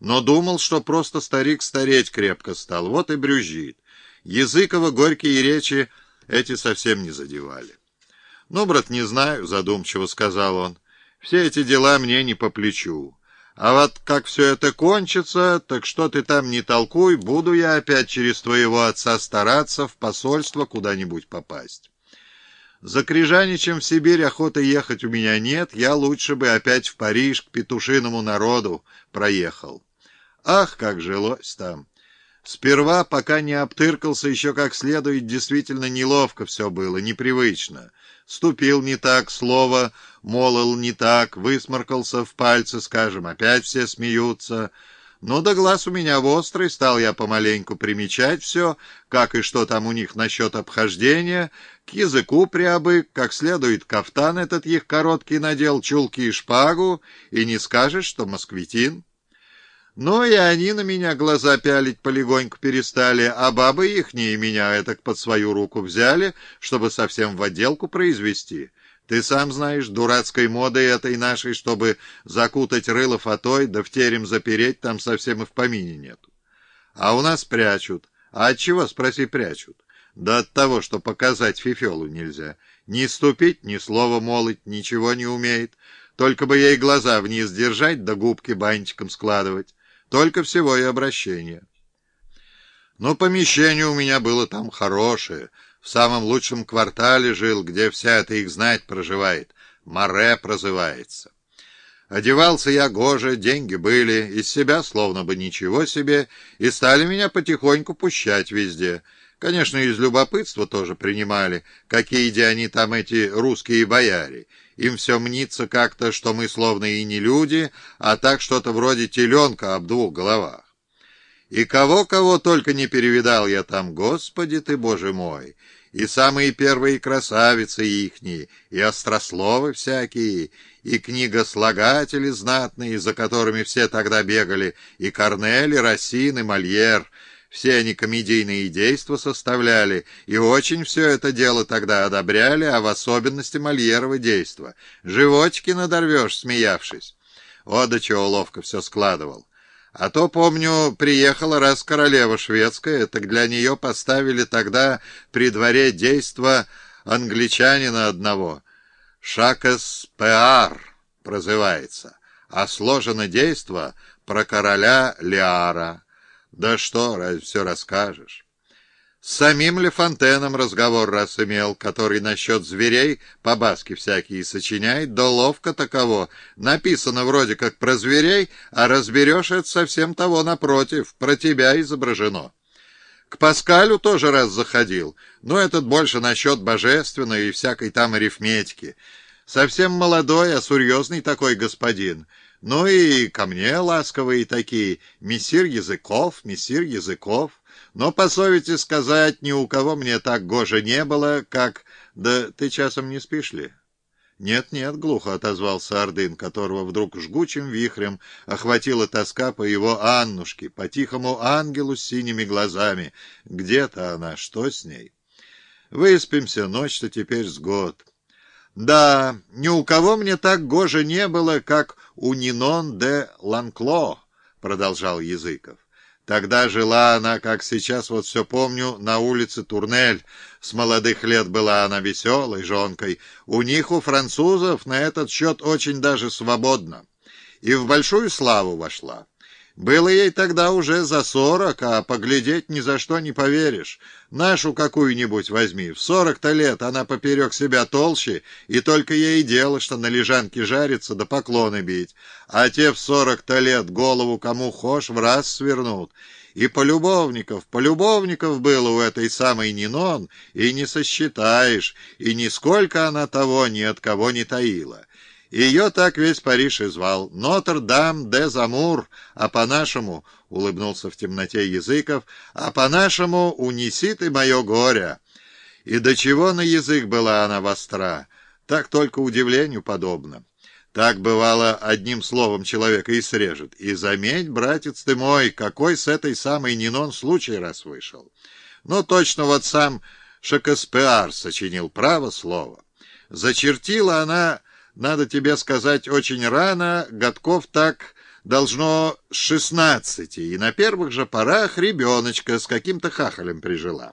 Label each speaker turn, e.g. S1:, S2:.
S1: но думал, что просто старик стареть крепко стал, вот и брюзжит. Языкова горькие речи эти совсем не задевали. «Ну, брат, не знаю», — задумчиво сказал он, — «все эти дела мне не по плечу». А вот как все это кончится, так что ты там не толкуй, буду я опять через твоего отца стараться в посольство куда-нибудь попасть. За Крижаничем в Сибирь охоты ехать у меня нет, я лучше бы опять в Париж к петушиному народу проехал. Ах, как жилось там! Сперва, пока не обтыркался еще как следует, действительно неловко все было, непривычно. Ступил не так, слово молол не так, высморкался в пальцы, скажем, опять все смеются. Но да глаз у меня острый, стал я помаленьку примечать все, как и что там у них насчет обхождения, к языку приобык, как следует кафтан этот их короткий надел, чулки и шпагу, и не скажешь, что москвитин. Но и они на меня глаза пялить полегоньку перестали, а бабы ихние меня этак под свою руку взяли, чтобы совсем в отделку произвести. Ты сам знаешь, дурацкой модой этой нашей, чтобы закутать рыло фатой, да в терем запереть, там совсем и в помине нету. А у нас прячут. А от чего, спроси, прячут? Да от того, что показать фифелу нельзя. Ни ступить, ни слова молоть, ничего не умеет. Только бы ей глаза вниз держать, да губки бантиком складывать. Только всего и обращения. Но помещение у меня было там хорошее. В самом лучшем квартале жил, где вся эта их знать проживает. Море прозывается. Одевался я гоже, деньги были, из себя словно бы ничего себе, и стали меня потихоньку пущать везде. Конечно, из любопытства тоже принимали, какие де они там эти русские бояре. Им все мнится как-то, что мы словно и не люди, а так что-то вроде теленка об двух головах. И кого-кого только не перевидал я там, Господи ты, Боже мой! И самые первые красавицы ихние, и острословы всякие, и книгослагатели знатные, за которыми все тогда бегали, и Корнель, и Рассин, и Мольер — все они комедийные действа составляли, и очень все это дело тогда одобряли, а в особенности Мольерова действа. Животики надорвешь, смеявшись. О, да чего ловко все складывал. А то, помню, приехала раз королева шведская, так для нее поставили тогда при дворе действо англичанина одного. «Шакас Пеар» прозывается, а сложено действо про короля Лиара. Да что, разве все расскажешь? С самим Лефонтеном разговор раз имел, который насчет зверей по-баски всякие сочиняет, да ловко таково. Написано вроде как про зверей, а разберешь это совсем того напротив, про тебя изображено. К Паскалю тоже раз заходил, но этот больше насчет божественной и всякой там арифметики. Совсем молодой, а серьезный такой господин — ну и ко мне ласковые такие, мессир Языков, мессир Языков. Но, по совести сказать, ни у кого мне так гоже не было, как... Да ты часом не спишь ли? «Нет-нет», — глухо отозвался Ордын, которого вдруг жгучим вихрем охватила тоска по его Аннушке, по тихому ангелу с синими глазами. Где-то она, что с ней? «Выспимся, ночь-то теперь с год». Да, ни у кого мне так гоже не было, как у Нинон де Ланкло, продолжал Языков. Тогда жила она, как сейчас вот все помню, на улице Турнель. С молодых лет была она веселой жонкой. У них, у французов, на этот счет очень даже свободно. И в большую славу вошла. Было ей тогда уже за сорок, а поглядеть ни за что не поверишь. Нашу какую-нибудь возьми. В сорок-то лет она поперек себя толще, и только ей дело, что на лежанке жариться да поклоны бить. А те в сорок-то лет голову кому хошь в раз свернут. И полюбовников, полюбовников было у этой самой Нинон, и не сосчитаешь, и нисколько она того ни от кого не таила. Ее так весь Париж и звал. Нотр-Дам-де-Замур, а по-нашему, — улыбнулся в темноте языков, — а по-нашему унеси ты мое горе. И до чего на язык была она востра, так только удивлению подобно. Так бывало, одним словом человека и срежет. И заметь, братец ты мой, какой с этой самой Нинон случай раз вышел. Ну, точно вот сам Шекспиар сочинил право слово. Зачертила она надо тебе сказать, очень рано, годков так должно шестнадцати, и на первых же порах ребеночка с каким-то хахалем прижила.